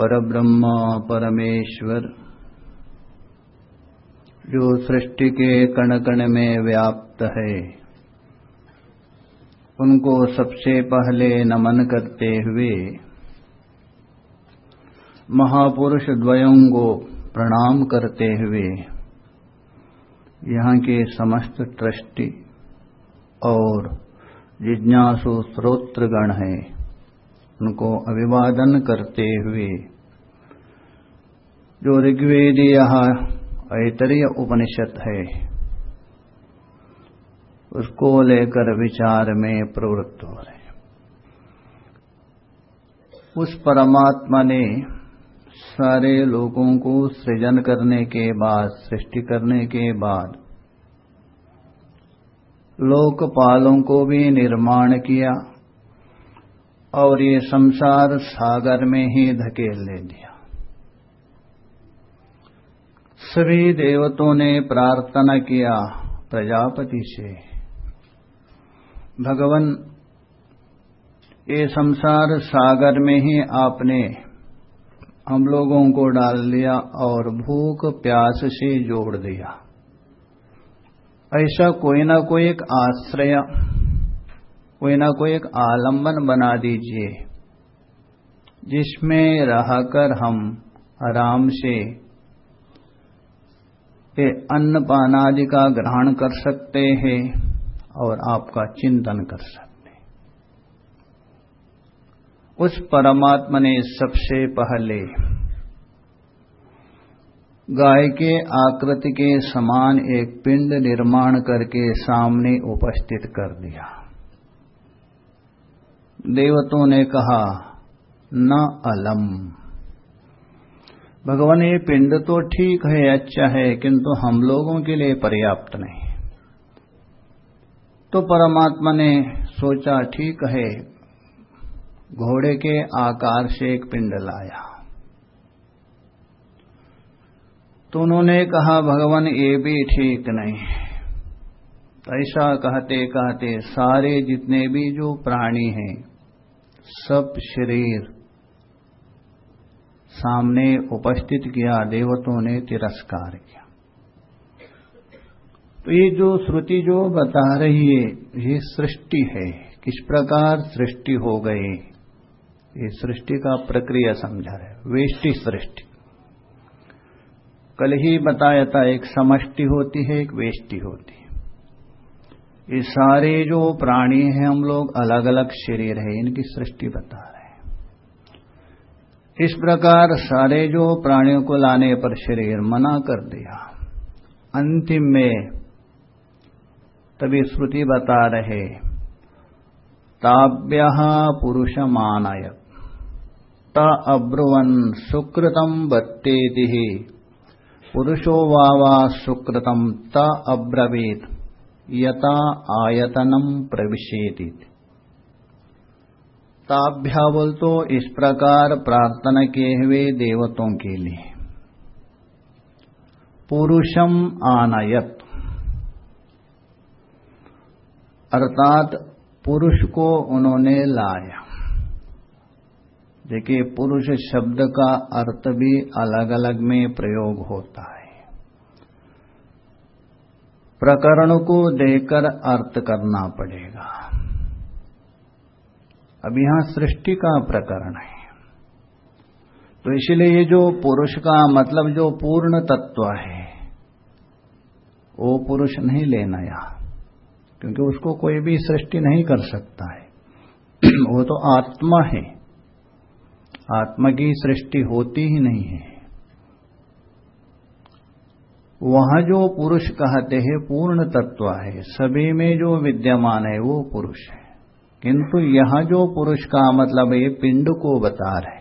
परब्रह्म परमेश्वर, जो सृष्टि के कण कण में व्याप्त है। उनको सबसे पहले नमन करते हुए महापुरुष द्वयों को प्रणाम करते हुए यहाँ के समस्त ट्रस्टी और जिज्ञासु श्रोत्रगण हैं, उनको अभिवादन करते हुए जो ऋग्वेद ऋग्वेदीय ऐतरीय उपनिषद है, उसको लेकर विचार में प्रवृत्त हो रहे उस परमात्मा ने सारे लोगों को सृजन करने के बाद, सृष्टि करने के बाद, लोकपालों को भी निर्माण किया और ये संसार सागर में ही धकेल ले दिया। सभी देवतों ने प्रार्थना किया प्रजापति से। भगवान, ये संसार सागर में ही आपने हम लोगों को डाल दिया और भूख प्यास से जोड़ दिया। ऐसा कोई ना कोई एक आश्रय, कोई ना कोई एक आलंबन बना दीजिए, जिसमें रहकर हम आराम से ये अन्न पानादि का ग्रहण कर सकते हैं और आपका चिंतन कर सकते उस परमात्मा ने सबसे पहले गाय के आकृति के समान एक पिंड निर्माण करके सामने उपस्थित कर दिया। देवतों ने कहा, न अलम। भगवान, ये पिंड तो ठीक है अच्छा है, किंतु हम लोगों के लिए पर्याप्त नहीं। तो परमात्मा ने सोचा, ठीक है, घोड़े के आकार से एक पिंड लाया। तो उन्होंने कहा, भगवान, ये भी ठीक नहीं। ऐसा कहते कहते सारे जितने भी जो प्राणी हैं, सब शरीर सामने उपस्थित किया, देवतों ने तिरस्कार किया। तो ये जो श्रुति जो बता रही है, ये सृष्टि है। किस प्रकार सृष्टि हो गई? ये सृष्टि का प्रक्रिया समझा रहे वेष्टि सृष्टि। कल ही बताया था, एक समष्टि होती है, एक वेष्टि होती है। ये सारे जो प्राणी हैं, हम लोग अलग अलग शरीर है, इनकी सृष्टि बता इस प्रकार सारे जो प्राणियों को लाने पर शरीर मना कर दिया। अंतिम में तभी श्रुति बता रहे, ताभ्य पुरुष मानय त अब्रुवन सुकृतम बत्तेति पुरुषो वावा सुकृतम त अब्रवीत। यता आयतनम प्रविशेति ताभ्या बोल तो इस प्रकार प्रार्थना किए हुए देवतों के लिए। पुरुषम आनयत। अर्थात पुरुष को उन्होंने लाया। देखिए, पुरुष शब्द का अर्थ भी अलग अलग में प्रयोग होता है। प्रकरण को देकर अर्थ करना पड़ेगा। अब यहाँ सृष्टि का प्रकरण है। तो इसलिए ये जो पुरुष का मतलब जो पूर्ण तत्व है, वो पुरुष नहीं लेना यहाँ, क्योंकि उसको कोई भी सृष्टि नहीं कर सकता है। वो तो आत्मा है। आत्मा की सृष्टि होती ही नहीं है। वहाँ जो पुरुष कहते हैं, पूर्ण तत्व है, सभी में जो विद्यमान है, वो पुरुष है। किंतु यहाँ जो पुरुष का मतलब ये पिंड को बता रहे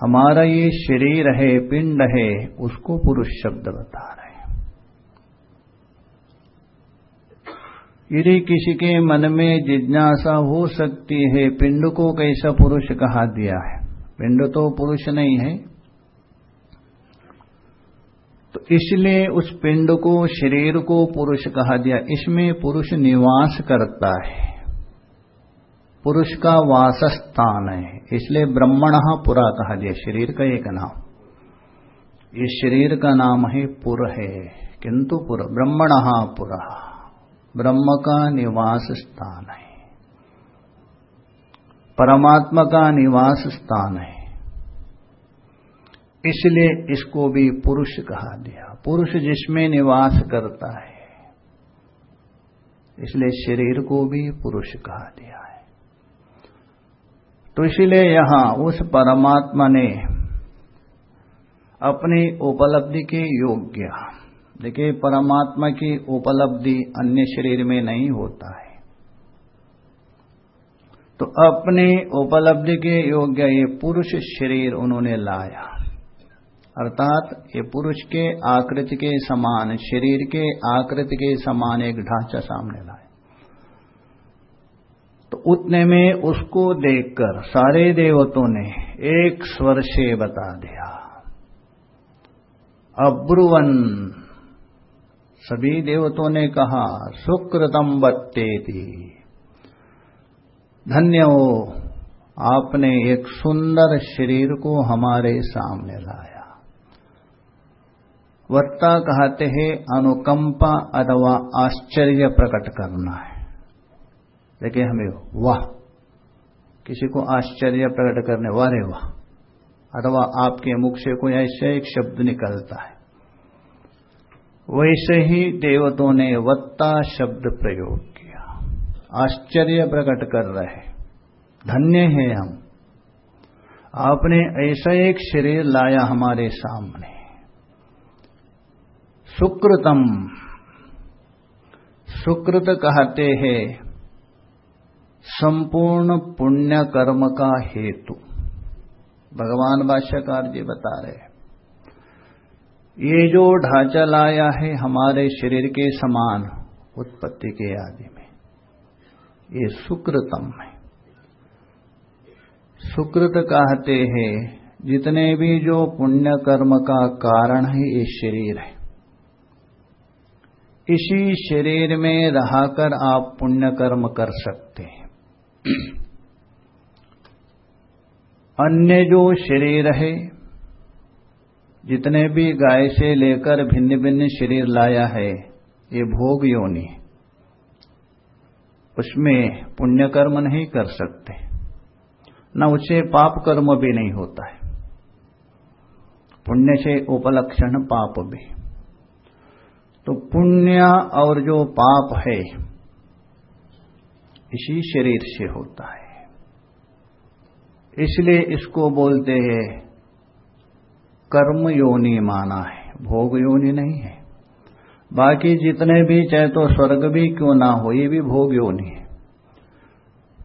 हमारा ये शरीर है, पिंड है, उसको पुरुष शब्द बता रहे यदि किसी के मन में जिज्ञासा हो सकती है, पिंड को कैसा पुरुष कहा दिया है? पिंड तो पुरुष नहीं है। तो इसलिए उस पिंड को, शरीर को पुरुष कहा दिया। इसमें पुरुष निवास करता है। पुरुष का वास स्थान है। इसलिए ब्रह्मण पुरा कहा दिया शरीर का एक नाम। इस शरीर का नाम है पुर है, किंतु पुर, ब्रह्मण पुरा। ब्रह्म का निवास स्थान है। परमात्मा का निवास स्थान है। इसलिए इसको भी पुरुष कहा दिया पुरुष जिसमें निवास करता है, इसलिए शरीर को भी पुरुष कहा दिया तो इसलिए यहाँ उस परमात्मा ने अपनी उपलब्धि के योग्य, देखिए, परमात्मा की उपलब्धि अन्य शरीर में नहीं होता है। तो अपनी उपलब्धि के योग्य ये पुरुष शरीर उन्होंने लाया। अर्थात ये पुरुष के आकृति के समान, शरीर के आकृति के समान एक ढांचा सामने लाया। तो उतने में उसको देखकर सारे देवतों ने एक स्वर से बता दिया, अब्रुवन। सभी देवतों ने कहा, सुकृतम बत्ते थी धन्य हो आपने एक सुंदर शरीर को हमारे सामने लाया। वक्ता कहते हैं, अनुकंपा अथवा आश्चर्य प्रकट करना है। देखिए हमें वाह, किसी को आश्चर्य प्रकट करने वाले वाह, अथवा आपके मुख से कोई ऐसे एक शब्द निकलता है। वैसे ही देवतों ने वत्ता शब्द प्रयोग किया। आश्चर्य प्रकट कर रहे धन्य है हम। आपने ऐसा एक शरीर लाया हमारे सामने। सुकृतम। सुकृत कहते हैं संपूर्ण पुण्य कर्म का हेतु। भगवान भाष्यकार जी बता रहे ये जो ढांचा लाया है हमारे शरीर के समान उत्पत्ति के आदि में, ये सुकृतम है। सुकृत कहते हैं, जितने भी जो पुण्य कर्म का कारण है, ये शरीर है। इसी शरीर में रहकर आप पुण्य कर्म कर सकते हैं। अन्य जो शरीर है, जितने भी गाय से लेकर भिन्न भिन्न शरीर लाया है, ये भोग योनि उसमें पुण्य कर्म नहीं कर सकते। न उसे पाप कर्म भी नहीं होता है। पुण्य से उपलक्षण पाप भी। तो पुण्य और जो पाप है इसी शरीर से होता है। इसलिए इसको बोलते हैं कर्म योनि माना है भोग योनि नहीं है। बाकी जितने भी चाहे तो स्वर्ग भी क्यों ना हो, ये भी भोग योनि है।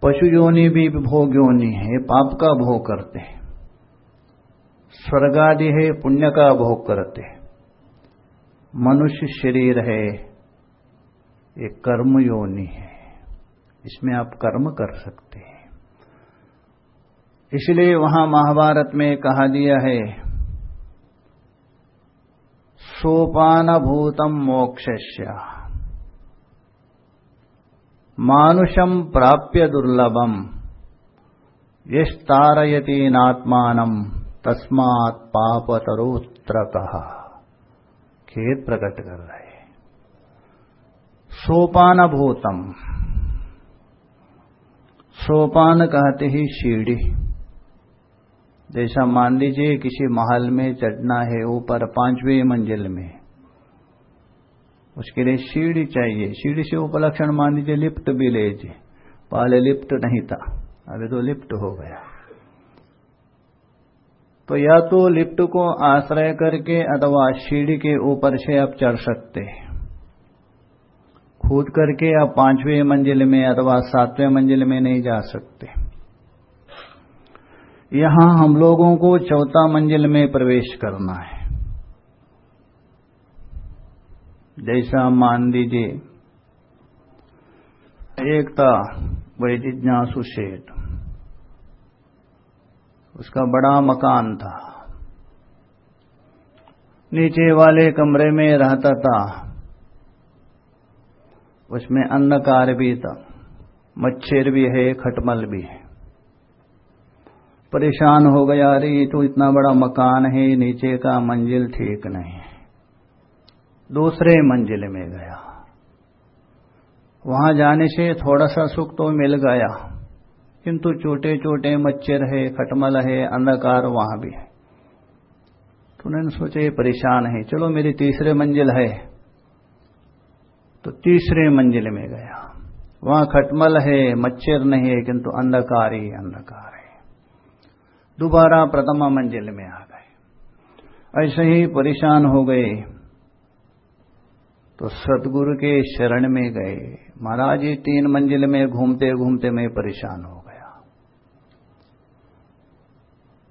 पशु योनि भी भोग योनि है पाप का भोग करते हैं। स्वर्ग आदि है, पुण्य का भोग करते हैं। मनुष्य शरीर है, ये कर्म योनि है। इसमें आप कर्म कर सकते हैं। इसलिए वहाँ महाभारत में कहा दिया है सोपान भूतम मोक्षस्य। मानुषम प्राप्य दुर्लभम यस्तारयती नात्मान, तस्मात् पापतरोत्र कहा खेद प्रकट कर रहे सोपान भूतम सोपान कहते ही सीढ़ी जैसा मान लीजिए किसी महल में चढ़ना है ऊपर पांचवी मंजिल में, उसके लिए सीढ़ी चाहिए। सीढ़ी से उपलक्षण मान लीजिए लिफ्ट भी लीजिए पहले लिफ्ट नहीं था, अभी तो लिफ्ट हो गया। तो या तो लिफ्ट को आश्रय करके अथवा सीढ़ी के ऊपर से आप चढ़ सकते हैं। कूद करके आप पाँचवें मंजिल में अथवा सातवें मंजिल में नहीं जा सकते। यहाँ हम लोगों को चौथा मंजिल में प्रवेश करना है। जैसा मान लीजिए एक था शेठ उसका बड़ा मकान था। नीचे वाले कमरे में रहता था। उसमें अंधकार भी था, मच्छर भी है, खटमल भी है। परेशान हो गया, अरे तो इतना बड़ा मकान है, नीचे का मंजिल ठीक नहीं दूसरे मंजिल में गया। वहाँ जाने से थोड़ा सा सुख तो मिल गया, किंतु छोटे छोटे मच्छर है, खटमल है अंधकार वहाँ भी है। तो उन्होंने सोचे, परेशान है, चलो मेरी तीसरे मंजिल है। तो तीसरे मंजिल में गया। वहाँ खटमल है, मच्छर नहीं है, किंतु अंधकार ही अंधकार है। दोबारा प्रथम मंजिल में आ गए। ऐसे ही परेशान हो गए। तो सतगुरु के शरण में गए। महाराज जी तीन मंजिल में घूमते घूमते मैं परेशान हो गया।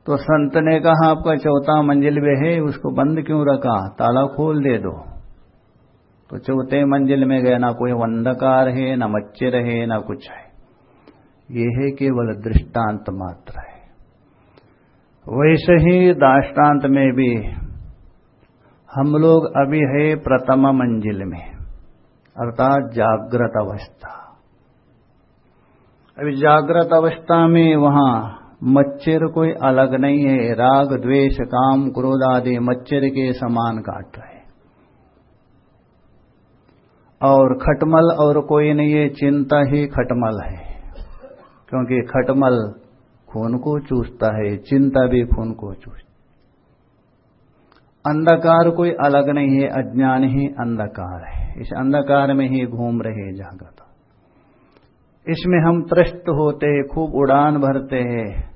तो संत ने कहा, आपका चौथा मंजिल में है, उसको बंद क्यों रखा? ताला खोल दे दो। तो चौथे मंजिल में गए, ना कोई अंधकार है, ना मच्छर है, ना कुछ है। ये है केवल दृष्टांत मात्र है। वैसे ही दाष्टान्त में भी हम लोग अभी है प्रथम मंजिल में, अर्थात जागृत अवस्था। अभी जागृत अवस्था में वहाँ मच्छर कोई अलग नहीं है, राग, द्वेष, काम, क्रोध आदि मच्छर के समान काट रहे और खटमल और कोई नहीं है चिंता ही खटमल है। क्योंकि खटमल खून को चूसता है, चिंता भी खून को चूसता अंधकार कोई अलग नहीं है, अज्ञान ही अंधकार है। इस अंधकार में ही घूम रहे जागृत। इसमें हम त्रस्त होते हैं, खूब उड़ान भरते हैं,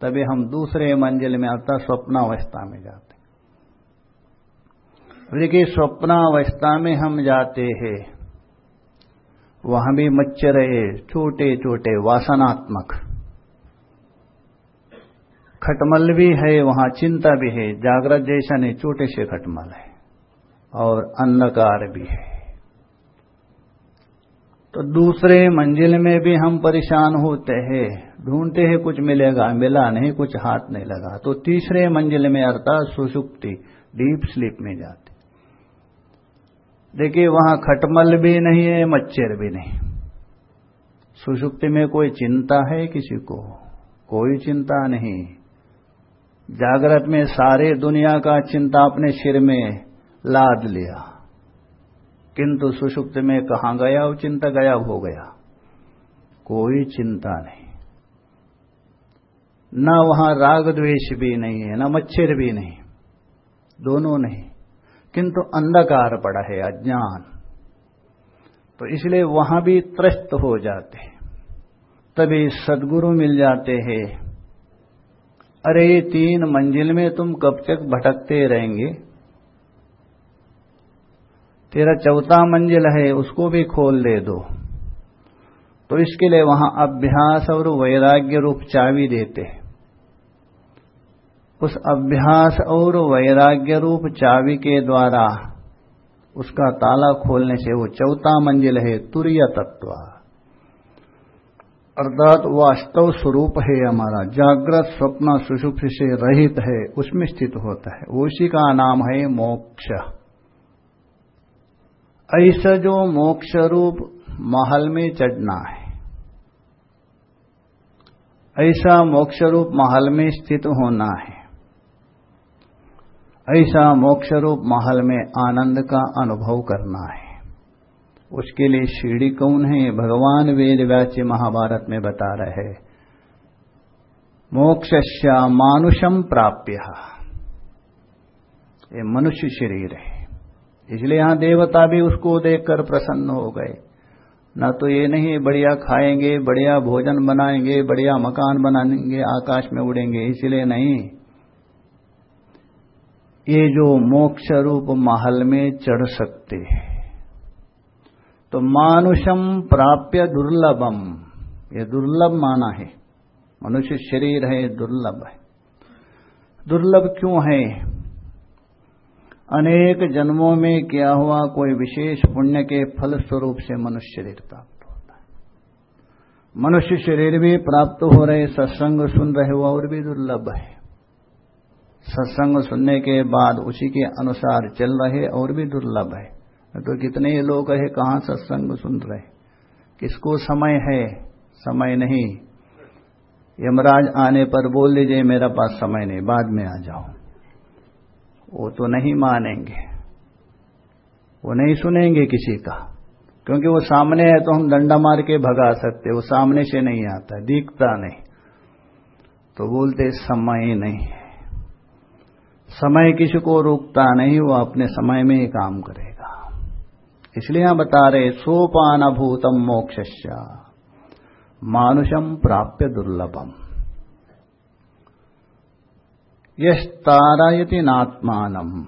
तभी हम दूसरे मंजिल में अर्थात स्वप्नावस्था में जाते देखिए, स्वप्नावस्था में हम जाते हैं वहाँ भी मच्छर है, छोटे छोटे, वासनात्मक। खटमल भी है, वहाँ चिंता भी है, जागृत जैसा नहीं, छोटे से खटमल है, और अंधकार भी है। तो दूसरे मंजिल में भी हम परेशान होते हैं, ढूंढते हैं, कुछ मिलेगा, मिला नहीं, कुछ हाथ नहीं लगा। तो तीसरे मंजिल में अर्थात सुसुप्ति डीप स्लीप में जाते देखिए, वहाँ खटमल भी नहीं है, मच्छर भी नहीं। सुषुप्ति में कोई चिंता है किसी को? कोई चिंता नहीं। जागृत में सारे दुनिया का चिंता अपने सिर में लाद लिया। किंतु सुषुप्त में कहा गया? वो चिंता गायब हो गया। कोई चिंता नहीं। न वहाँ राग द्वेष भी नहीं है, ना मच्छर भी नहीं। दोनों नहीं। किंतु अंधकार पड़ा है, अज्ञान। तो इसलिए वहाँ भी त्रस्त हो जाते तभी सदगुरु मिल जाते हैं। अरे, ये तीन मंजिल में तुम कब तक भटकते रहेंगे? तेरा चौथा मंजिल है, उसको भी खोल दे दो। तो इसके लिए वहाँ अभ्यास और वैराग्य रूप चावी देते उस अभ्यास और वैराग्य रूप चावी के द्वारा उसका ताला खोलने से वो चौथा मंजिल है तुरय तत्व अर्थात वास्तव स्वरूप है हमारा, जागृत स्वप्न सुषुप्ति से रहित है, उसमें स्थित होता है। उसी का नाम है मोक्ष। ऐसा जो मोक्ष रूप महल में चढ़ना है, ऐसा मोक्ष रूप महल में स्थित होना है। ऐसा मोक्ष रूप महल में आनंद का अनुभव करना है। उसके लिए सीढ़ी कौन है भगवान वेद व्याच्य महाभारत में बता रहे मोक्ष मानुषम प्राप्य। ये मनुष्य शरीर है। इसलिए यहाँ देवता भी उसको देखकर प्रसन्न हो गए। ना तो ये नहीं, बढ़िया खाएँगे, बढ़िया भोजन बनाएँगे, बढ़िया मकान बनाएँगे, आकाश में उड़ेंगे, इसलिए नहीं। ये जो मोक्ष रूप महल में चढ़ सकते हैं। तो मानुषम प्राप्य दुर्लभम, ये दुर्लभ माना है। मनुष्य शरीर है दुर्लभ है। दुर्लभ क्यों है? अनेक जन्मों में क्या हुआ, कोई विशेष पुण्य के फल स्वरूप से मनुष्य शरीर प्राप्त होता है। मनुष्य शरीर भी प्राप्त हो रहे, सत्संग सुन रहे हो और भी दुर्लभ है। सत्संग सुनने के बाद उसी के अनुसार चल रहे और भी दुर्लभ है। तो कितने लोग है, कहाँ सत्संग सुन रहे? किसको समय है? समय नहीं। यमराज आने पर बोल दीजिए, मेरा पास समय नहीं, बाद में आ जाओ वो तो नहीं मानेंगे। वो नहीं सुनेंगे किसी का। क्योंकि वो सामने है तो हम डंडा मार के भगा सकते वो सामने से नहीं आता, दिखता नहीं। तो बोलते, समय नहीं है। समय किसी को रोकता नहीं, वो अपने समय में ही काम करेगा। इसलिए यहाँ बता रहे सोपान भूतम मोक्ष मानुषम प्राप्य दुर्लभम। यश तारायति नात्मानम।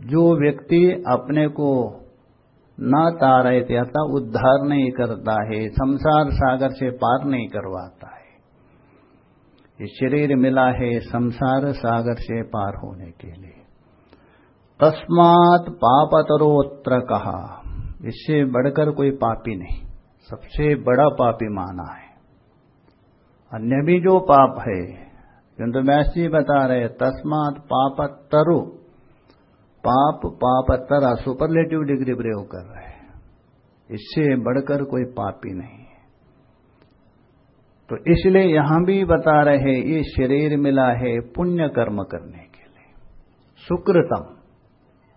जो व्यक्ति अपने को न तारायते अर्थात उद्धार नहीं करता है, संसार सागर से पार नहीं करवाता है ये शरीर मिला है संसार सागर से पार होने के लिए। तस्मात पापतरोत्र कहा। इससे बढ़कर कोई पापी नहीं। सबसे बड़ा पापी माना है। अन्य भी जो पाप है किंतु व्यास जी बता रहे तस्मात पापतरु। पाप पापतरा सुपरलेटिव डिग्री प्रयोग कर रहे इससे बढ़कर कोई पापी नहीं। तो इसलिए यहाँ भी बता रहे, ये शरीर मिला है पुण्य कर्म करने के लिए। सुकृतम।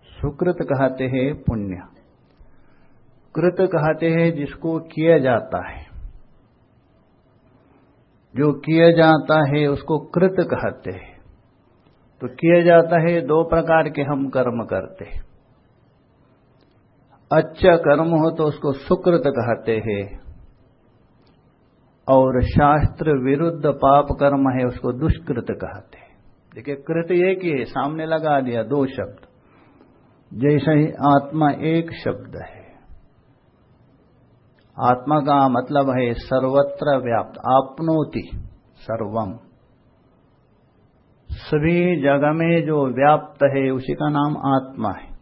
सुकृत कहते हैं पुण्य। कृत कहते हैं जिसको किया जाता है। जो किया जाता है उसको कृत कहते हैं। तो किया जाता है दो प्रकार के हम कर्म करते हैं। अच्छा कर्म हो तो उसको सुकृत कहते हैं। और शास्त्र विरुद्ध पाप कर्म है, उसको दुष्कृत कहते हैं। देखिए, कृत एक ही है, सामने लगा दिया दो शब्द। जैसे ही आत्मा एक शब्द है। आत्मा का मतलब है सर्वत्र व्याप्त, आपनोति, सर्वम। सभी जगह में जो व्याप्त है, उसी का नाम आत्मा है।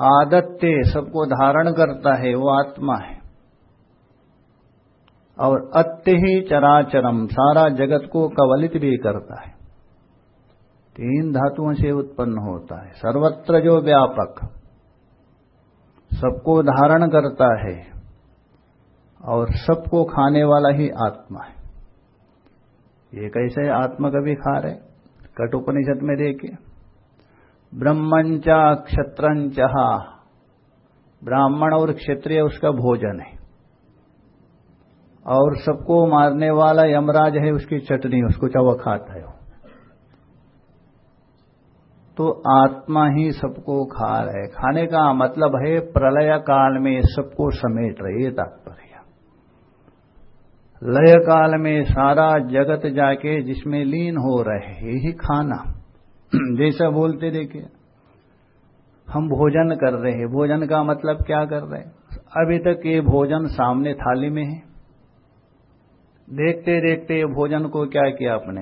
आदत्य सबको धारण करता है, वो आत्मा है। और अत्य ही चराचरम, सारा जगत को कवलित भी करता है। तीन धातुओं से उत्पन्न होता है। सर्वत्र जो व्यापक, सबको धारण करता है और सबको खाने वाला ही आत्मा है। ये कैसे आत्मा कभी खा रहे? कटुपनिषद में देखिए। ब्रह्मंचा क्षत्रंच ब्राह्मण और क्षत्रिय उसका भोजन है। और सबको मारने वाला यमराज है, उसकी चटनी, उसको चवा खाता है तो आत्मा ही सबको खा रहे खाने का मतलब है, प्रलय काल में सबको समेट रहे तात्पर्य। लय काल में सारा जगत जाके जिसमें लीन हो रहे यही खाना। जैसा बोलते देखिए, हम भोजन कर रहे हैं। भोजन का मतलब क्या कर रहे हैं? अभी तक ये भोजन सामने थाली में है। देखते देखते भोजन को क्या किया आपने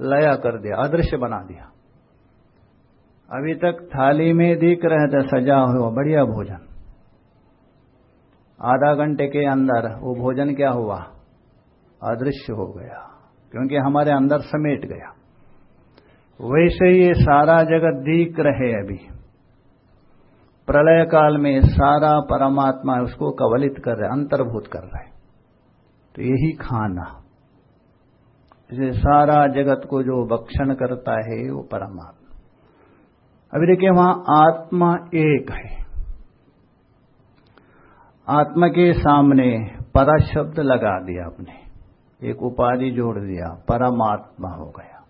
लया कर दिया, अदृश्य बना दिया। अभी तक थाली में दिख रहे थे, सजा हुआ बढ़िया भोजन। आधा घंटे के अंदर वो भोजन क्या हुआ? अदृश्य हो गया, क्योंकि हमारे अंदर समेट गया। वैसे ये सारा जगत दिख रहे अभी। प्रलय काल में सारा परमात्मा उसको कवलित कर रहे, अंतर्भूत कर रहे। तो यही खाना। इसे सारा जगत को जो भक्षण करता है, वो परमात्मा। अभी देखिए, वहाँ आत्मा एक है। आत्मा के सामने पर शब्द लगा दिया आपने। एक उपाधि जोड़ दिया, परमात्मा हो गया।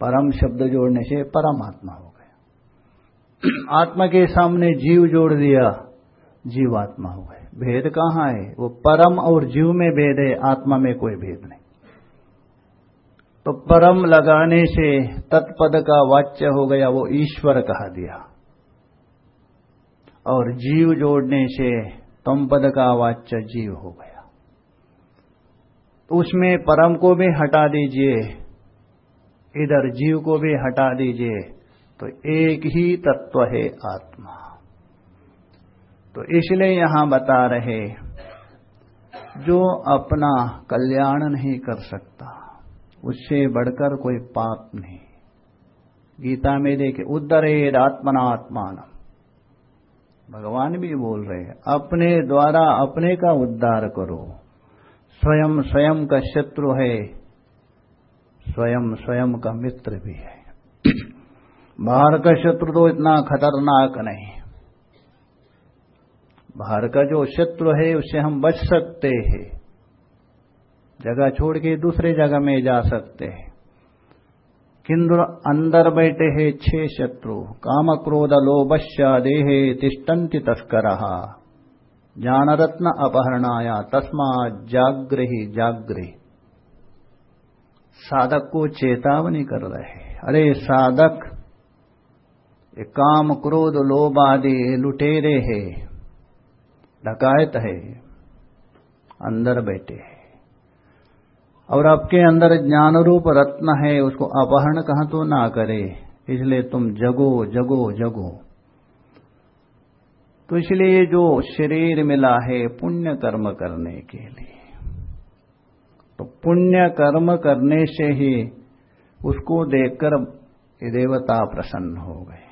परम शब्द जोड़ने से परमात्मा हो गया। आत्मा के सामने जीव जोड़ दिया, जीवात्मा हो गया। भेद कहाँ है? वो परम और जीव में भेद है, आत्मा में कोई भेद नहीं। तो परम लगाने से तत्पद का वाच्य हो गया, वो ईश्वर कहा दिया। और जीव जोड़ने से तम पद का वाच्य जीव हो गया। तो उसमें परम को भी हटा दीजिए, इधर जीव को भी हटा दीजिए तो एक ही तत्व है आत्मा। तो इसलिए यहाँ बता रहे, जो अपना कल्याण नहीं कर सकता, उससे बढ़कर कोई पाप नहीं। गीता में देखे, उद्धरेद आत्मनात्मान भगवान भी बोल रहे हैं, अपने द्वारा अपने का उद्धार करो। स्वयं स्वयं का शत्रु है, स्वयं स्वयं का मित्र भी है। बाहर का शत्रु तो इतना खतरनाक नहीं। बाहर का जो शत्रु है उससे हम बच सकते हैं। जगह छोड़ के दूसरे जगह में जा सकते हैं। किंतु अंदर बैठे हैं, छह शत्रु काम क्रोध लोभश्य देहे तिष्टन्ति तस्कर। ज्ञान रत्न अपहरणाया तस्मा जागृही जागृही साधक को चेतावनी कर रहे अरे साधक काम क्रोध लोभ आदि लुटेरे है। डकायत है, अंदर बैठे है। और आपके अंदर ज्ञान रूप रत्न है, उसको अपहरण कहा तो ना करे, इसलिए तुम जगो जगो जगो। तो इसलिए जो शरीर मिला है पुण्य कर्म करने के लिए तो पुण्य कर्म करने से ही उसको देखकर देवता प्रसन्न हो गए।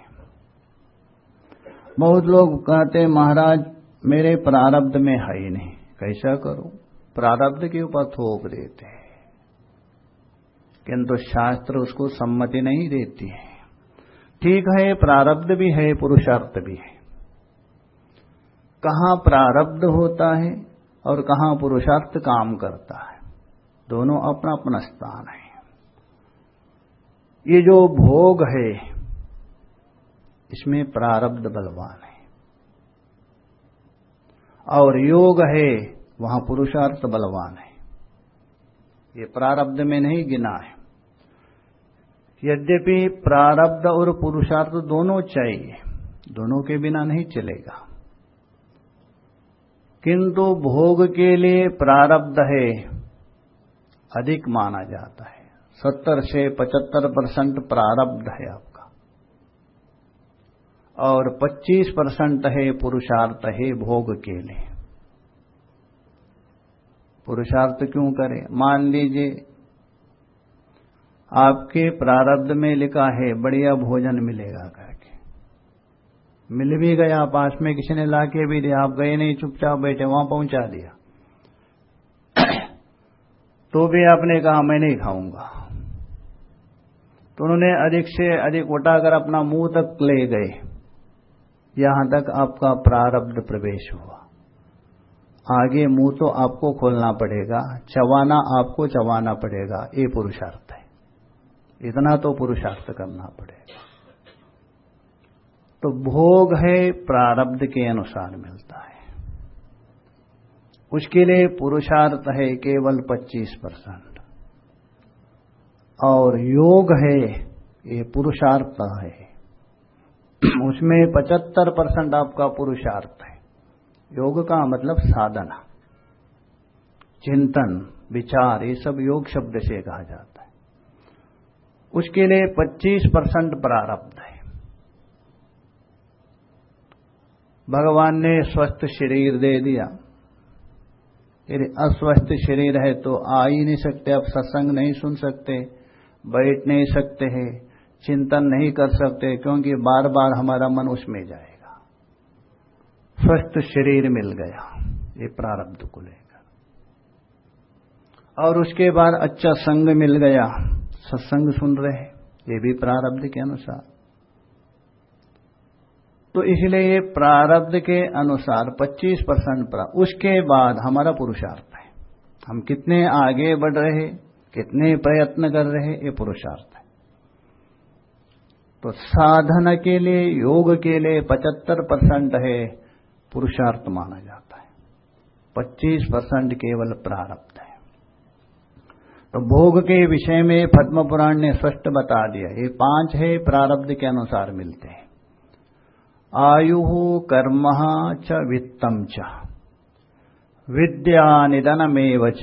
बहुत लोग कहते महाराज मेरे प्रारब्ध में है ही नहीं। कैसा करो? प्रारब्ध के ऊपर थोप देते हैं। किंतु शास्त्र उसको सम्मति नहीं देती है। ठीक है, प्रारब्ध भी है, पुरुषार्थ भी है। कहाँ प्रारब्ध होता है और कहाँ पुरुषार्थ काम करता है, दोनों अपना अपना स्थान है। ये जो भोग है, इसमें प्रारब्ध बलवान है। और योग है, वहाँ पुरुषार्थ बलवान है। ये प्रारब्ध में नहीं गिना है। यद्यपि प्रारब्ध और पुरुषार्थ दोनों चाहिए, दोनों के बिना नहीं चलेगा। किंतु भोग के लिए प्रारब्ध है, अधिक माना जाता है। सत्तर से पचहत्तर परसेंट प्रारब्ध है आपका। और 25 परसेंट है पुरुषार्थ है भोग के लिए। पुरुषार्थ क्यों करें? मान लीजिए, आपके प्रारब्ध में लिखा है, बढ़िया भोजन मिलेगा करके। मिल भी गया, पास में किसी ने लाके भी दिया, आप गए नहीं, चुपचाप बैठे, वहाँ पहुँचा दिया। तो भी आपने कहा, मैं नहीं खाऊँगा। तो उन्होंने अधिक से अधिक उठाकर अपना मुँह तक ले गए। यहाँ तक आपका प्रारब्ध प्रवेश हुआ। आगे मुँह तो आपको खोलना पड़ेगा चवाना आपको चवाना पड़ेगा, ये पुरुषार्थ है। इतना तो पुरुषार्थ करना पड़ेगा। तो भोग है, प्रारब्ध के अनुसार मिलता है। उसके लिए पुरुषार्थ है केवल 25 परसेंट। और योग है, ये पुरुषार्थ है। उसमें 75 परसेंट आपका पुरुषार्थ है। योग का मतलब साधना, चिंतन, विचार, ये सब योग शब्द से कहा जाता है। उसके लिए 25 परसेंट प्रारब्ध है। भगवान ने स्वस्थ शरीर दे दिया। यदि अस्वस्थ शरीर है तो आ ही नहीं सकते, आप सत्संग नहीं सुन सकते, बैठ नहीं सकते हैं। चिंतन नहीं कर सकते, क्योंकि बार बार हमारा मन उसमें जाएगा। स्वस्थ शरीर मिल गया, ये प्रारब्ध को लेकर। और उसके बाद अच्छा संग मिल गया, सत्संग सुन रहे ये भी प्रारब्ध के अनुसार। तो इसलिए ये प्रारब्ध के अनुसार 25 परसेंट उसके बाद हमारा पुरुषार्थ है। हम कितने आगे बढ़ रहे कितने प्रयत्न कर रहे ये पुरुषार्थ। तो साधन के लिए, योग के लिए 75 परसेंट है, पुरुषार्थ माना जाता है। 25 परसेंट केवल प्रारब्ध है। तो भोग के विषय में पद्म पुराण ने स्पष्ट बता दिया, ये पाँच है, प्रारब्ध के अनुसार मिलते हैं। आयु कर्म च वित्तम च। विद्या निधनमेव च।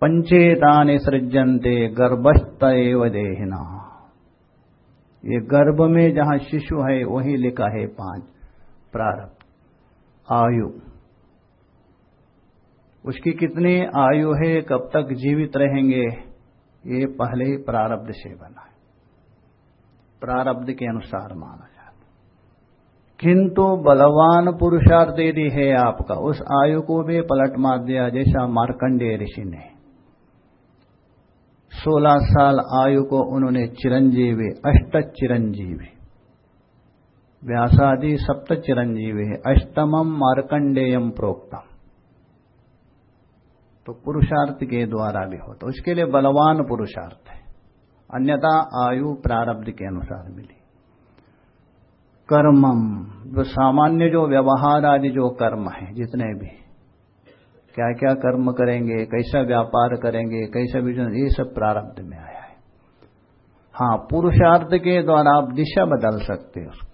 पंचेतानि सृजनते गर्भस्थ देहिना। ये गर्भ में जहाँ शिशु है, वही लिखा है पाँच। प्रारब्ध। आयु। उसकी कितनी आयु है, कब तक जीवित रहेंगे, ये पहले ही प्रारब्ध से बना है। प्रारब्ध के अनुसार माना जाता किंतु बलवान पुरुषार्थ यदि है आपका, उस आयु को भी पलट मार दिया, जैसा मार्कंडेय ऋषि ने सोलह साल आयु को उन्होंने चिरंजीवी अष्ट चिरंजीवी व्यासादि सप्त चिरंजीवी है अष्टमम मार्कंडेयम प्रोक्तम। तो पुरुषार्थ के द्वारा भी हो तो उसके लिए बलवान पुरुषार्थ है। अन्यथा आयु प्रारब्ध के अनुसार मिली। कर्मम जो सामान्य जो व्यवहार आदि जो कर्म है, जितने भी क्या क्या कर्म करेंगे, कैसा व्यापार करेंगे, कैसा बिज़नेस ये सब प्रारब्ध में आया है। हाँ पुरुषार्थ के द्वारा आप दिशा बदल सकते उसको।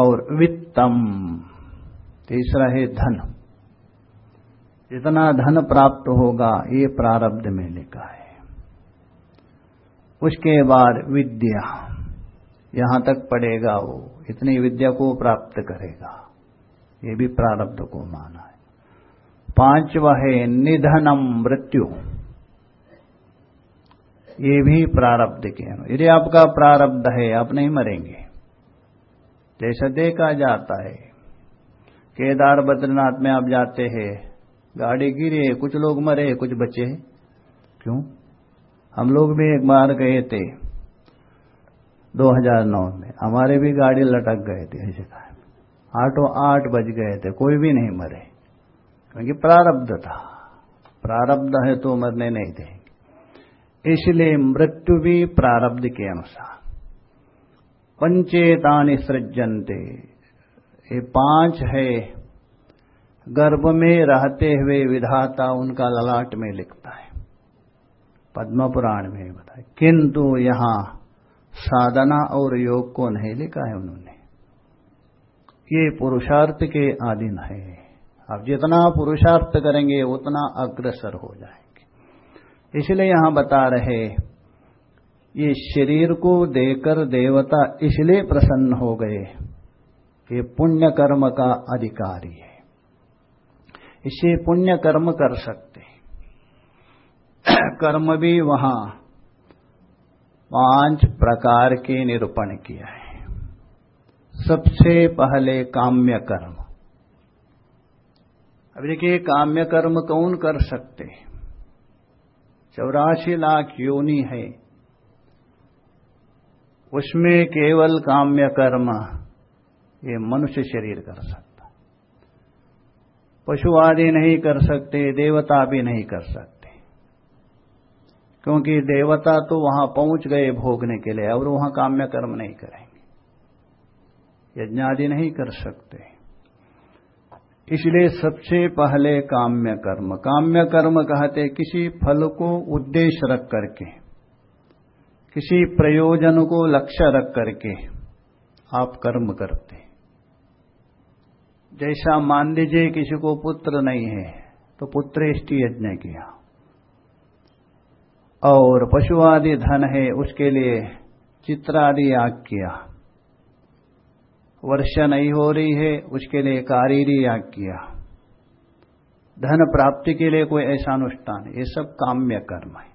और वित्तम, तीसरा है धन। जितना धन प्राप्त होगा, ये प्रारब्ध में लिखा है। उसके बाद विद्या, यहाँ तक पढ़ेगा वो, इतनी विद्या को प्राप्त करेगा। ये भी प्रारब्ध को माना है। पांचवा है निधनम मृत्यु। ये भी प्रारब्ध के यदि आपका प्रारब्ध है, आप नहीं मरेंगे। जैसा देखा जाता है, केदार बद्रीनाथ में आप जाते हैं, गाड़ी गिरे, कुछ लोग मरे, कुछ बचे। क्यों? हम लोग भी एक बार गए थे 2009 में। हमारे भी गाड़ी लटक गए थे, ऐसे कहा आठों आठ बज गए थे, कोई भी नहीं मरे। क्योंकि प्रारब्ध था। प्रारब्ध है तो मरने नहीं देंगे। इसलिए मृत्यु भी प्रारब्ध के अनुसार। पंचेतानि सृजनते ये पाँच है। गर्भ में रहते हुए विधाता उनका ललाट में लिखता है। पद्म पुराण में बताया। किंतु यहाँ साधना और योग को नहीं लिखा है उन्होंने। ये पुरुषार्थ के अधीन है। आप जितना पुरुषार्थ करेंगे, उतना अग्रसर हो जाएँगे। इसलिए यहाँ बता रहे, ये शरीर को देकर देवता इसलिए प्रसन्न हो गए, ये पुण्य कर्म का अधिकारी है। इसे पुण्य कर्म कर सकते कर्म भी वहाँ पाँच प्रकार के निरूपण किया है। सबसे पहले काम्य कर्म अब देखिए काम्य कर्म कौन कर सकते चौरासी लाख योनि है। उसमें केवल काम्य कर्म ये मनुष्य शरीर कर सकता। पशु आदि नहीं कर सकते, देवता भी नहीं कर सकते। क्योंकि देवता तो वहाँ पहुँच गए भोगने के लिए, और वहाँ काम्य कर्म नहीं करेंगे यज्ञ आदि नहीं कर सकते। इसलिए सबसे पहले काम्य कर्म। काम्य कर्म कहते किसी फल को उद्देश्य रख करके, किसी प्रयोजन को लक्ष्य रख करके आप कर्म करते जैसा मान लीजिए किसी को पुत्र नहीं है तो पुत्रेष्टि यज्ञ किया। और पशु आदि धन है, उसके लिए चित्र आदि याग किया। वर्षा नहीं हो रही है, उसके लिए कारीरी याग किया। धन प्राप्ति के लिए कोई ऐसा अनुष्ठान ये सब काम्य कर्म है।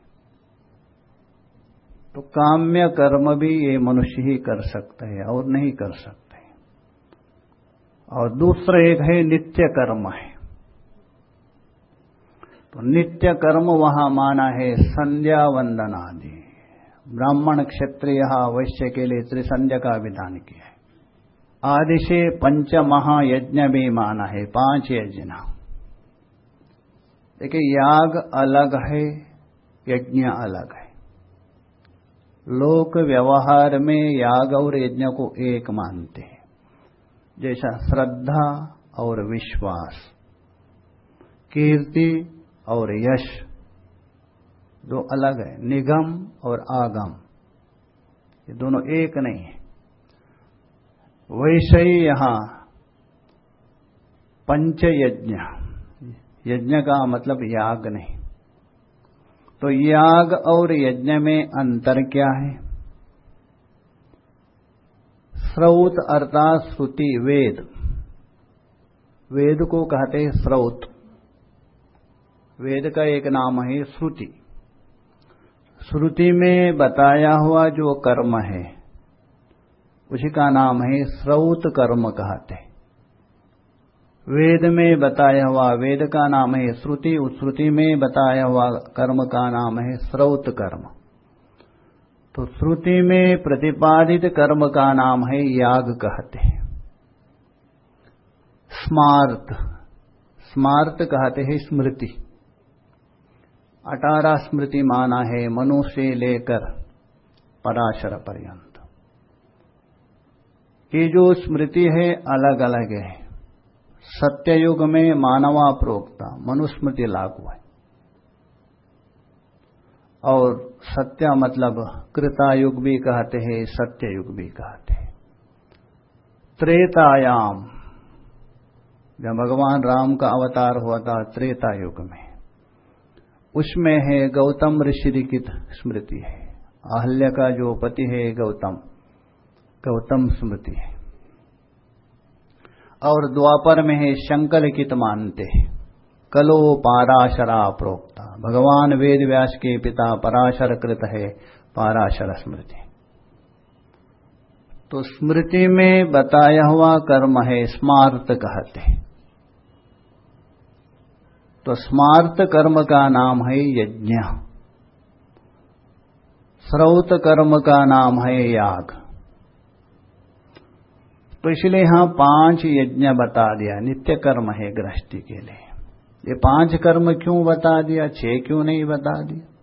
तो काम्य कर्म भी ये मनुष्य ही कर सकते हैं और नहीं कर सकते और दूसरा एक है नित्य कर्म है। तो नित्य कर्म वहाँ माना है संध्या वंदन आदि ब्राह्मण क्षत्रिय वैश्य के लिए त्रिसंध्या का विधान किया आदि से पंच महायज्ञ भी माना है पाँच यज्ञ देखिए, याग अलग है, यज्ञ अलग है। लोक व्यवहार में याग और यज्ञ को एक मानते हैं। जैसा श्रद्धा और विश्वास, कीर्ति और यश, दो अलग है, निगम और आगम। ये दोनों एक नहीं है। वैसे ही यहाँ पंच यज्ञ यज्ञ का मतलब याग नहीं। तो याग और यज्ञ में अंतर क्या है? स्रौत अर्थात श्रुति, वेद। वेद को कहते हैं स्रौत। वेद का एक नाम है श्रुति। श्रुति में बताया हुआ जो कर्म है उसी का नाम है स्रौत कर्म कहते वेद में बताया हुआ, वेद का नाम है श्रुति, उस श्रुति में बताया हुआ कर्म का नाम है स्रौत कर्म। तो श्रुति में प्रतिपादित कर्म का नाम है याग कहते हैं। स्मार्त स्मार्त कहते हैं स्मृति। अठारह स्मृति माना है मनुष्य लेकर, पराशर पर्यंत। ये जो स्मृति है अलग अलग है। सत्ययुग में मानवा प्रोक्ता, मनुस्मृति लागू है। और सत्य मतलब कृतायुग भी कहते हैं, सत्ययुग भी कहते हैं। त्रेतायाम, जब भगवान राम का अवतार हुआ था त्रेता युग में, उसमें है गौतम ऋषि की स्मृति है। अहल्य का जो पति है गौतम। गौतम स्मृति है। और द्वापर में है शंकर कित मानते कलो पाराशरा प्रोक्ता। भगवान वेद व्यास के पिता पराशर कृत है, पाराशर स्मृति। तो स्मृति में बताया हुआ कर्म है स्मार्त कहते तो स्मार्त कर्म का नाम है यज्ञ। स्रौत कर्म का नाम है याग। तो इसलिए यहाँ पाँच यज्ञ बता दिया, नित्य कर्म है गृहस्थी के लिए। ये पाँच कर्म क्यों बता दिया? छह क्यों नहीं बता दिया?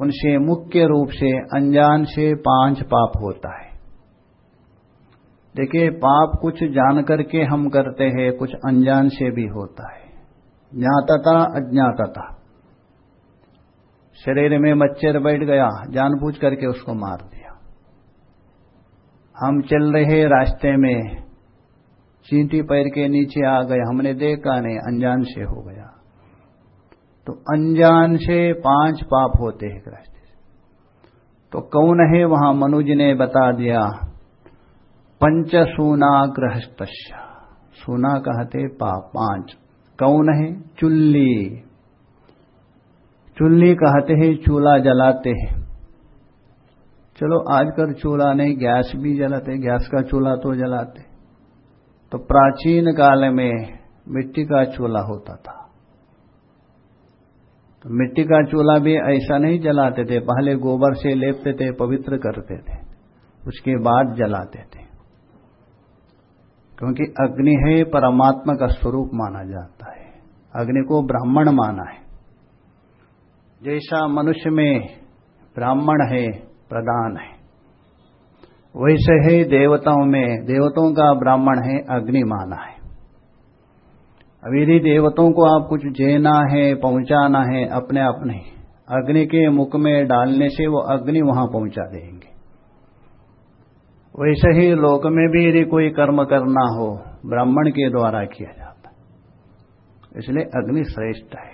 उनसे मुख्य रूप से, अनजान से पाँच पाप होता है। देखिए, पाप कुछ जान करके हम करते हैं, कुछ अनजान से भी होता है। ज्ञातता, अज्ञातता। शरीर में मच्छर बैठ गया, जानबूझ करके उसको मार दिया। हम चल रहे रास्ते में, चींटी पैर के नीचे आ गए, हमने देखा नहीं, अनजान से हो गया। तो अनजान से पाँच पाप होते हैं रास्ते तो कौन है वहाँ, मनुज ने बता दिया पंच सूना गृहस्थ सूना कहते पाप, पाँच। कौन है? चुल्ली। चुल्ली कहते हैं, चूल्हा जलाते हैं। चलो आजकल चूल्हा नहीं, गैस भी जलाते, गैस का चूल्हा तो जलाते। तो प्राचीन काल में मिट्टी का चूल्हा होता था। तो मिट्टी का चूल्हा भी ऐसा नहीं जलाते थे, पहले गोबर से लेपते थे, पवित्र करते थे, उसके बाद जलाते थे। क्योंकि अग्नि है, परमात्मा का स्वरूप माना जाता है। अग्नि को ब्राह्मण माना है। जैसा मनुष्य में ब्राह्मण है प्रदान है। वैसे ही देवताओं में, देवताओं का ब्राह्मण है, अग्नि माना है। अब यदि देवताओं को आप कुछ जेना है, पहुंचाना है अपने अपने अग्नि के मुख में डालने से वो अग्नि वहाँ पहुँचा देंगे। वैसे ही लोक में भी यदि कोई कर्म करना हो, ब्राह्मण के द्वारा किया जाता इसलिए अग्नि श्रेष्ठ है।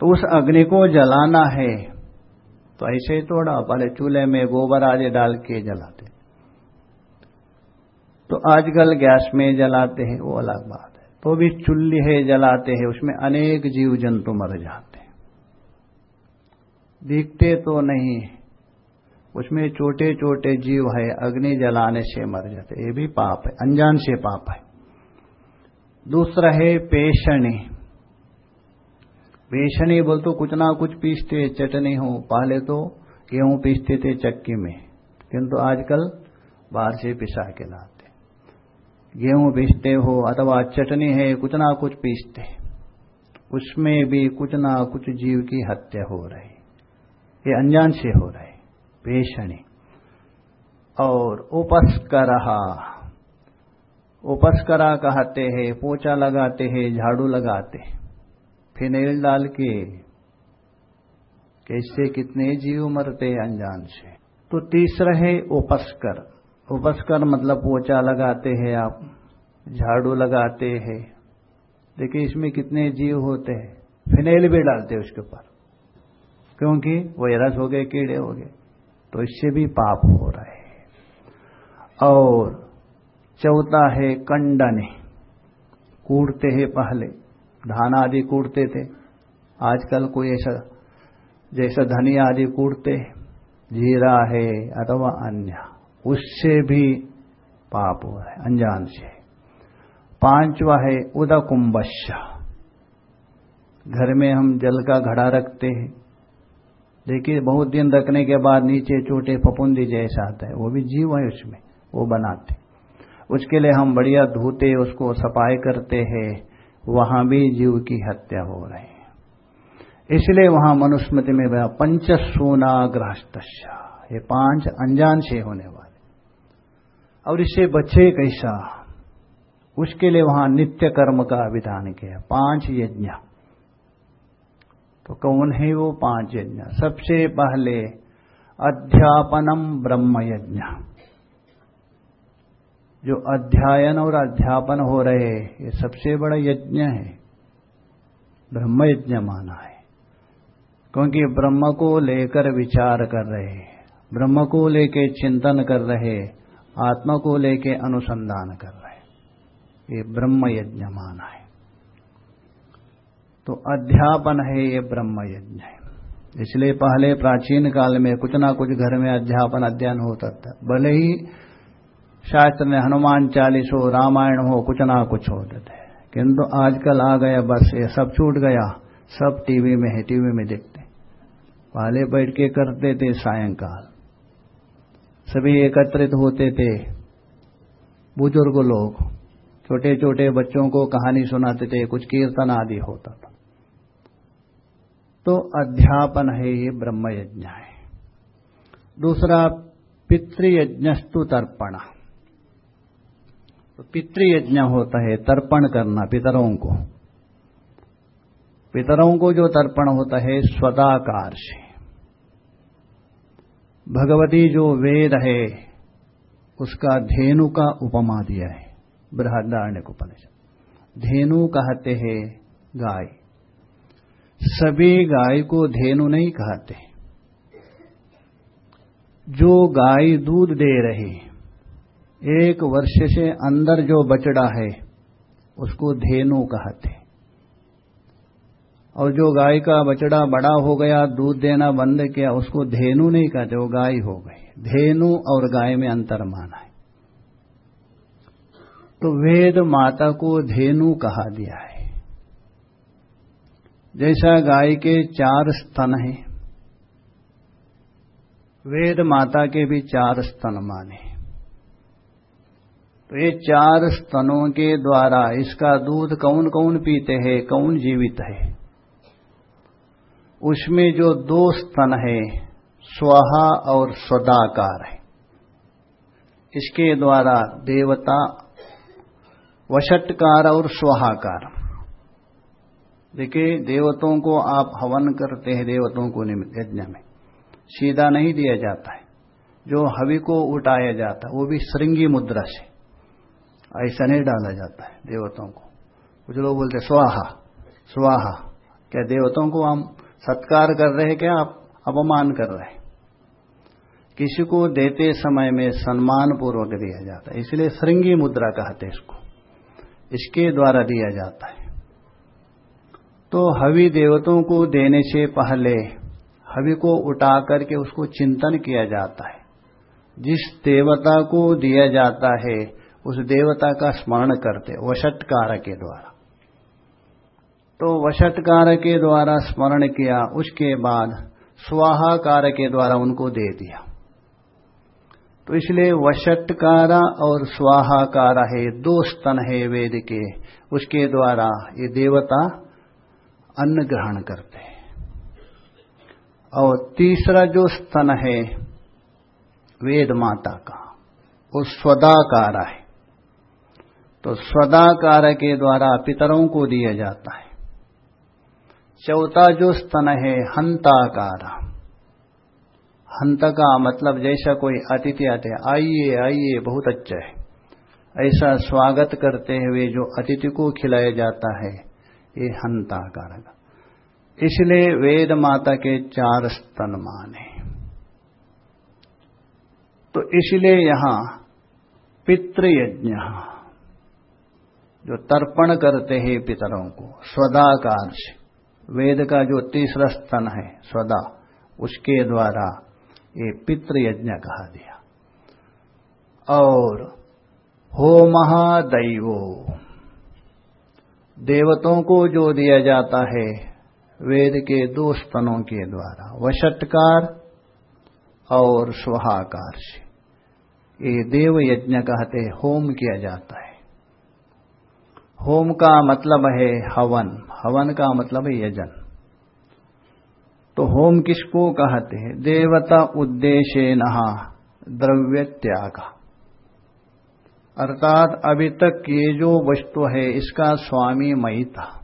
तो उस अग्नि को जलाना है तो ऐसे ही थोड़ा पहले चूल्हे में गोबर आदि डाल के जलाते। तो आजकल गैस में जलाते हैं, वो अलग बात है। तो भी चूल्हे जलाते हैं, उसमें अनेक जीव जंतु मर जाते हैं। दिखते तो नहीं उसमें छोटे छोटे जीव है, अग्नि जलाने से मर जाते ये भी पाप है, अनजान से पाप है। दूसरा है पेशणी बेचनी बोल तो कुछ ना कुछ पीसते चटनी हो पहले तो गेहूँ पीसते थे चक्की में। किंतु आजकल बाहर से पिसा के लाते। गेहूँ पीसते हो, अथवा चटनी है, कुछ ना कुछ पीसते। उसमें भी कुछ ना कुछ जीव की हत्या हो रही। ये अनजान से हो रहे पेशणी और उपस्करा। उपस्करा कहते हैं पोचा लगाते हैं, झाड़ू लगाते हैं। फिनेल डाल के कैसे कितने जीव मरते अनजान से। तो तीसरा है उपस्कर। उपस्कर मतलब पोचा लगाते हैं आप, झाड़ू लगाते हैं। देखिए, इसमें कितने जीव होते हैं। फिनेल भी डालते हैं उसके ऊपर। क्योंकि वायरस हो गए, कीड़े हो गए तो इससे भी पाप हो रहे हैं। और चौथा है कंडने। कूड़ते हैं पहले। धान आदि कूटते थे। आजकल कोई ऐसा, जैसा धनिया आदि कूटते जीरा है अथवा अन्य, उससे भी पाप हो रहा है, अनजान से। पांचवा है उदकुंबश्य घर में हम जल का घड़ा रखते हैं। देखिए, बहुत दिन रखने के बाद नीचे छोटे फपुंदी जैसा आता है, वो भी जीव है उसमें, वो बनाते उसके लिए हम बढ़िया धोते, उसको सफ़ाई करते हैं। वहाँ भी जीव की हत्या हो रही है। इसलिए वहाँ मनुस्मृति में पंच सोना ग्रहस्त ये पाँच अनजान से होने वाले। और इससे बचे कैसा? उसके लिए वहाँ नित्य कर्म का विधान किया, पाँच यज्ञ। तो कौन है वो पाँच यज्ञ? सबसे पहले अध्यापनम ब्रह्म यज्ञ। जो अध्ययन और अध्यापन हो रहे, ये सबसे बड़ा यज्ञ है। ब्रह्म यज्ञ माना है। क्योंकि ब्रह्म को लेकर विचार कर रहे, ब्रह्म को लेकर चिंतन कर रहे, आत्मा को लेके अनुसंधान कर रहे, ये ब्रह्म यज्ञ माना है। तो अध्यापन है, ये ब्रह्म यज्ञ है। इसलिए पहले प्राचीन काल में कुछ ना कुछ घर में अध्यापन अध्ययन होता था। भले ही शास्त्र में हनुमान चालीस हो रामायण हो कुछ ना कुछ होते थे किंतु आजकल आ गया, बस ये सब छूट गया। सब टीवी में है, टीवी में देखते। पहले बैठ के करते थे सायंकाल। सभी एकत्रित होते थे, बुज़ुर्ग लोग। छोटे छोटे बच्चों को कहानी सुनाते थे, कुछ कीर्तन आदि होता था। तो अध्यापन है ये ब्रह्म यज्ञ है। दूसरा, पितृयज्ञस्तु तर्पण। तो पितृयज्ञ होता है तर्पण करना पितरों को। पितरों को जो तर्पण होता है स्वदाकार से। भगवती जो वेद है, उसका धेनु का उपमा दिया है, बृहदारण्य को उपनिषद। धेनु कहते हैं गाय। सभी गाय को धेनु नहीं कहते। जो गाय दूध दे रही एक वर्ष से अंदर जो बचड़ा है, उसको धेनु कहते और जो गाय का बचड़ा बड़ा हो गया, दूध देना बंद किया, उसको धेनु नहीं कहते, वो गाय हो गई धेनु और गाय में अंतर माना है। तो वेद माता को धेनु कहा दिया है। जैसा गाय के चार स्तन हैं, वेद माता के भी चार स्तन माने तो ये चार स्तनों के द्वारा इसका दूध कौन कौन पीते हैं, कौन जीवित है? उसमें जो दो स्तन है, स्वाहा और स्वदाकार है। इसके द्वारा देवता वशटकार और स्वाहाकार। देखिए, देवतों को आप हवन करते हैं, देवतों को यज्ञ में। सीधा नहीं दिया जाता है। जो हवि को उठाया जाता है, वो भी श्रृंगी मुद्रा से। ऐसा नहीं डाला जाता है देवतों को। कुछ लोग बोलते स्वाहा स्वाहा। क्या देवतों को हम सत्कार कर रहे हैं, क्या आप अपमान कर रहे हैं? किसी को देते समय में सम्मान पूर्वक दिया जाता है। इसलिए श्रृंगी मुद्रा कहते इसको। इसके द्वारा दिया जाता है। तो हवि देवतों को देने से पहले हवि को उठा करके उसको चिंतन किया जाता है। जिस देवता को दिया जाता है उस देवता का स्मरण करते वशटकार के द्वारा। तो वशटकार के द्वारा स्मरण किया, उसके बाद स्वाहाकार के द्वारा उनको दे दिया। तो इसलिए वशटकारा और स्वाहाकारा है, दो स्तन है वेद के, उसके द्वारा ये देवता अन्न ग्रहण करते हैं। और तीसरा जो स्तन है, वेद माता का, वो स्वदाकारा है। तो स्वदाकार के द्वारा पितरों को दिया जाता है। चौथा जो स्तन है, हंताकार। हंत का मतलब जैसा कोई अतिथि आते आइए आइए, बहुत अच्छा है। ऐसा स्वागत करते हुए जो अतिथि को खिलाया जाता है, ये हंता कारक इसलिए वेद माता के चार स्तन माने। तो इसलिए यहाँ पितृयज्ञ। जो तर्पण करते हैं पितरों को स्वदाकार से वेद का जो तीसरा स्तन है, स्वदा, उसके द्वारा ये पितृयज्ञ कहा दिया। और हो महादैवो, देवतों को जो दिया जाता है वेद के दो स्तनों के द्वारा, वशटकार और स्वाहाकार से। ये देव यज्ञ कहते होम किया जाता है। होम का मतलब है हवन। हवन का मतलब है यजन। तो होम किसको कहते हैं? देवता उद्देश्य नहा द्रव्य त्याग अर्थात अभी तक ये जो वस्तु है, इसका स्वामी मई था।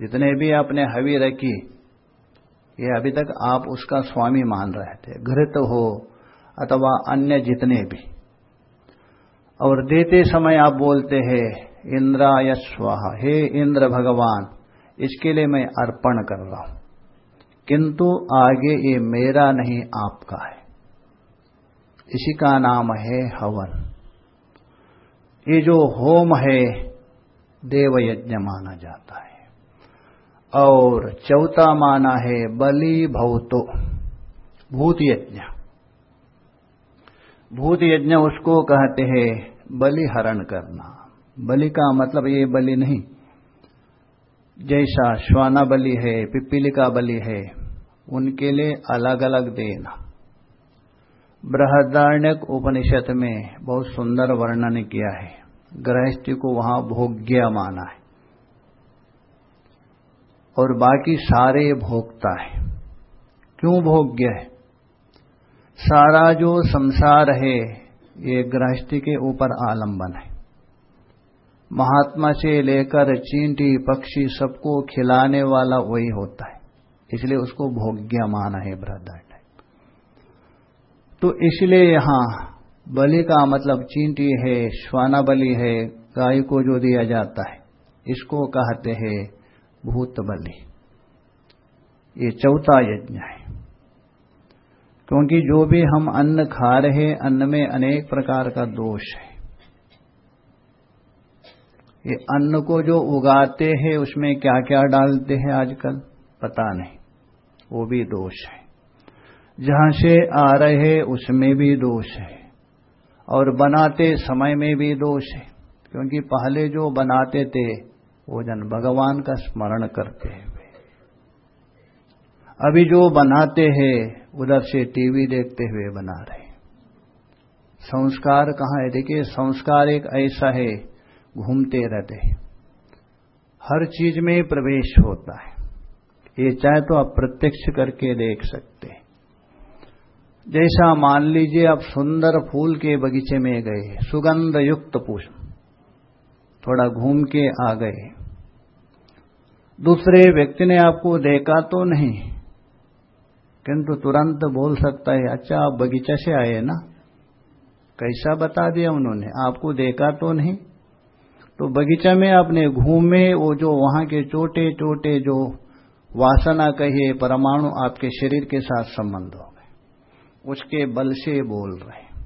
जितने भी आपने हवि रखी, ये अभी तक आप उसका स्वामी मान रहे थे। घृत हो अथवा अन्य जितने भी। और देते समय आप बोलते हैं इंद्राय स्वाहा हे इंद्र भगवान, इसके लिए मैं अर्पण कर रहा हूँ। किंतु आगे ये मेरा नहीं, आपका है। इसी का नाम है हवन। ये जो होम है, देव यज्ञ माना जाता है। और चौथा माना है बलि भौतो, भूत यज्ञ। भूत यज्ञ उसको कहते हैं बलि हरण करना। बलि का मतलब ये बलि नहीं। जैसा श्वाना बलि है पिपीली का बलि है, उनके लिए अलग अलग देना। बृहदारण्यक उपनिषद में बहुत सुंदर वर्णन किया है। गृहस्थी को वहाँ भोग्य माना है। और बाकी सारे भोगता है। क्यों भोग्य है? सारा जो संसार है, ये गृहस्थी के ऊपर आलंबन है। महात्मा से लेकर चींटी पक्षी सबको खिलाने वाला वही होता है। इसलिए उसको भोग्य माना है ब्रदर तो इसलिए यहाँ बलि का मतलब चींटी है श्वाना बलि है, गाय को जो दिया जाता है, इसको कहते हैं भूत बलि ये चौथा यज्ञ है। क्योंकि जो भी हम अन्न खा रहे अन्न में अनेक प्रकार का दोष है। ये अन्न को जो उगाते हैं, उसमें क्या क्या डालते हैं आजकल? पता नहीं। वो भी दोष है। जहाँ से आ रहे उसमें भी दोष है। और बनाते समय में भी दोष है। क्योंकि पहले जो बनाते थे, वो जन भगवान का स्मरण करते हुए। अभी जो बनाते हैं, उधर से टीवी देखते हुए बना रहे संस्कार कहाँ है? देखिए, संस्कार एक ऐसा है घूमते रहते हैं। हर चीज़ में प्रवेश होता है। ये चाहे तो आप प्रत्यक्ष करके देख सकते हैं। जैसा मान लीजिए आप सुंदर फूल के बगीचे में गए सुगंध युक्त पुष्प, थोड़ा घूम के आ गए दूसरे व्यक्ति ने आपको देखा तो नहीं, किंतु तुरंत बोल सकता है अच्छा आप बगीचा से आए ना? कैसा बता दिया उन्होंने, आपको देखा तो नहीं? तो बगीचा में आपने घूमे, वो जो वहाँ के छोटे छोटे जो वासना कहिए परमाणु आपके शरीर के साथ संबंध हो गए। उसके बल से बोल रहे।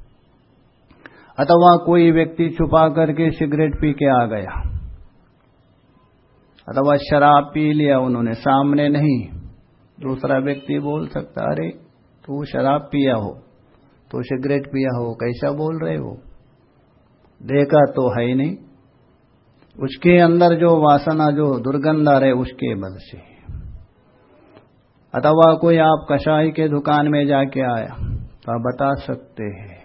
अथवा कोई व्यक्ति छुपा करके सिगरेट पी के आ गया। अथवा शराब पी लिया, उन्होंने सामने नहीं। दूसरा व्यक्ति बोल सकता, अरे, तू शराब पिया हो तो सिगरेट पिया हो, कैसा बोल रहे हो? देखा तो है ही नहीं। उसके अंदर जो वासना, जो दुर्गंध रहे उसके बल से। अथवा कोई आप कसाई के दुकान में जाके आया तो आप बता सकते हैं,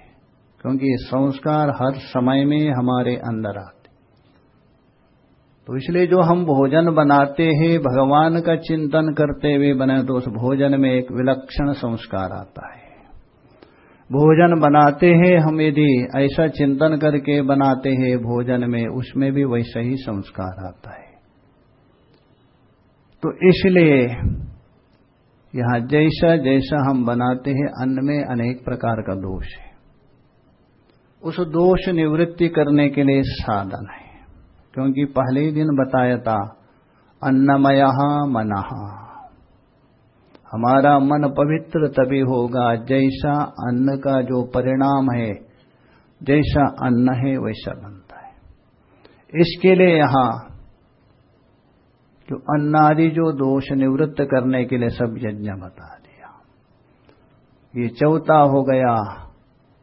क्योंकि संस्कार हर समय में हमारे अंदर आते। तो इसलिए जो हम भोजन बनाते हैं, भगवान का चिंतन करते हुए बने तो उस भोजन में एक विलक्षण संस्कार आता है। भोजन बनाते हैं हम यदि, ऐसा चिंतन करके बनाते हैं भोजन में, उसमें भी वैसा ही संस्कार आता है। तो इसलिए यहाँ जैसा जैसा हम बनाते हैं अन्न में अनेक प्रकार का दोष है। उस दोष निवृत्ति करने के लिए साधन है। क्योंकि पहले ही दिन बताया था, अन्नमय मन। हमारा मन पवित्र तभी होगा, जैसा अन्न का जो परिणाम है, जैसा अन्न है, वैसा बनता है। इसके लिए यहाँ जो अन्नादि जो दोष निवृत्त करने के लिए सब यज्ञ बता दिया। ये चौथा हो गया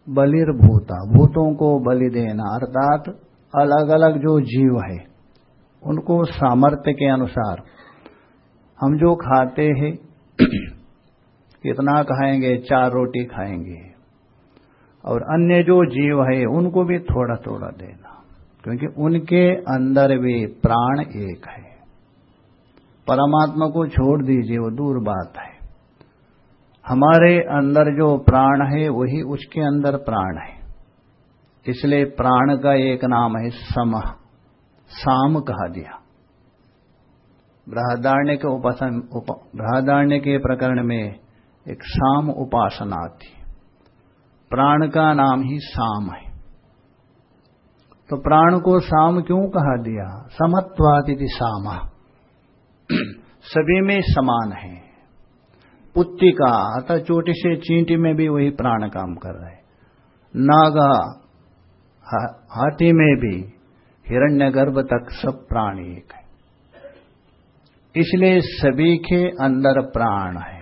बलिर्भूता। भूतों को बलि देना, अर्थात अलग अलग जो जीव है, उनको सामर्थ्य के अनुसार हम जो खाते हैं कितना खाएँगे चार रोटी खाएँगे। और अन्य जो जीव है उनको भी थोड़ा थोड़ा देना। क्योंकि उनके अंदर भी प्राण एक है। परमात्मा को छोड़ दीजिए वो दूर बात है। हमारे अंदर जो प्राण है वही उसके अंदर प्राण है। इसलिए प्राण का एक नाम है सम। साम कहा दिया। बृहदारण्य के उपासन उप, बृहदारण्य के प्रकरण में एक साम उपासना थी। प्राण का नाम ही साम है। तो प्राण को साम क्यों कहा दिया? समत्वादिति सामा। सभी में समान है। पुत्तिका अतः चोटी से चींटी में भी वही प्राण काम कर रहे नागा हाथी में भी हिरण्यगर्भ तक सब प्राण एक है। इसलिए सभी के अंदर प्राण है।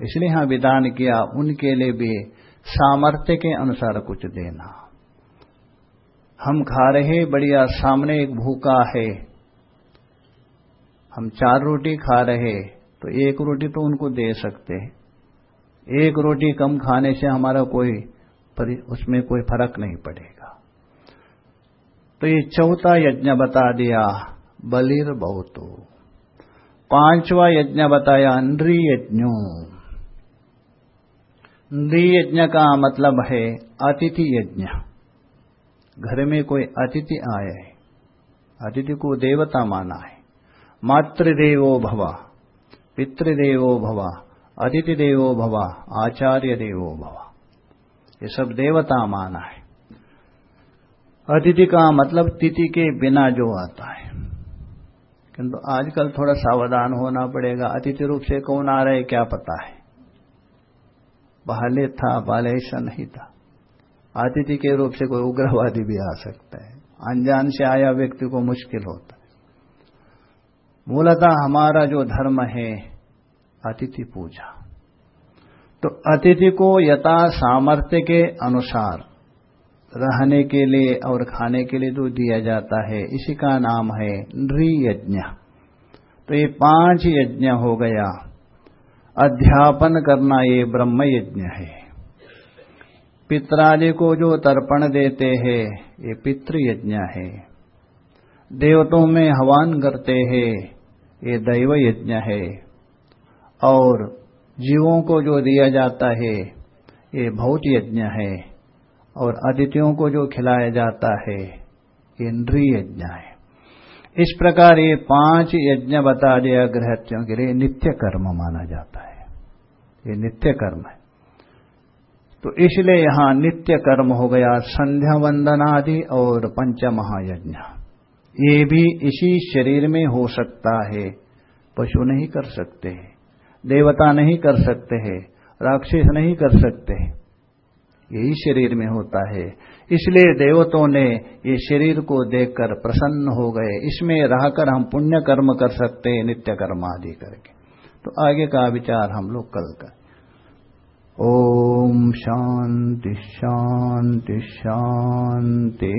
इसलिए यहाँ विधान किया, उनके लिए भी सामर्थ्य के अनुसार कुछ देना। हम खा रहे बढ़िया, सामने एक भूखा है। हम चार रोटी खा रहे तो एक रोटी तो उनको दे सकते हैं। एक रोटी कम खाने से हमारा कोई उसमें कोई फ़र्क नहीं पड़ेगा। तो ये चौथा यज्ञ बता दिया बलिर बहुतो पांचवा यज्ञ बताया नृ यज्ञो नृ यज्ञ का मतलब है अतिथि यज्ञ घर में कोई अतिथि आए है अतिथि को देवता माना है। मातृदेवो भव, पितृदेवो भव अतिथि देवो भव आचार्य देवो भव। ये सब देवता माना है। अतिथि का मतलब तिथि के बिना जो आता है। किंतु आजकल थोड़ा सावधान होना पड़ेगा। अतिथि रूप से कौन आ रहे क्या पता है। पहले था पहले ऐसा नहीं था। अतिथि के रूप से कोई उग्रवादी भी आ सकता है। अनजान से आया व्यक्ति को मुश्किल होता है। मूलतः हमारा जो धर्म है, अतिथि पूजा। तो अतिथि को यथा सामर्थ्य के अनुसार रहने के लिए और खाने के लिए जो दिया जाता है। इसी का नाम है नृयज्ञ। तो ये पाँच यज्ञ हो गया। अध्यापन करना ये ब्रह्म यज्ञ है। पित्रादि को जो तर्पण देते हैं, ये पितृ यज्ञ है। देवतों में हवान करते हैं, ये दैव यज्ञ है। और जीवों को जो दिया जाता है, ये भौत यज्ञ है। और अदितियों को जो खिलाया जाता है, ये इंद्रिय यज्ञ है। इस प्रकार ये पाँच यज्ञ बता दिया गृहत्यों के लिए नित्य कर्म माना जाता है। ये नित्य कर्म है। तो इसलिए यहाँ नित्य कर्म हो गया संध्या वंदन आदि और पंच महायज्ञ ये भी इसी शरीर में हो सकता है। पशु नहीं कर सकते, देवता नहीं कर सकते हैं राक्षस नहीं कर सकते। यही शरीर में होता है। इसलिए देवतों ने ये शरीर को देखकर प्रसन्न हो गए। इसमें रहकर हम पुण्य कर्म कर सकते हैं नित्य कर्म आदि करके। तो आगे का विचार हम लोग कल कर ओम शांति शांति शांति।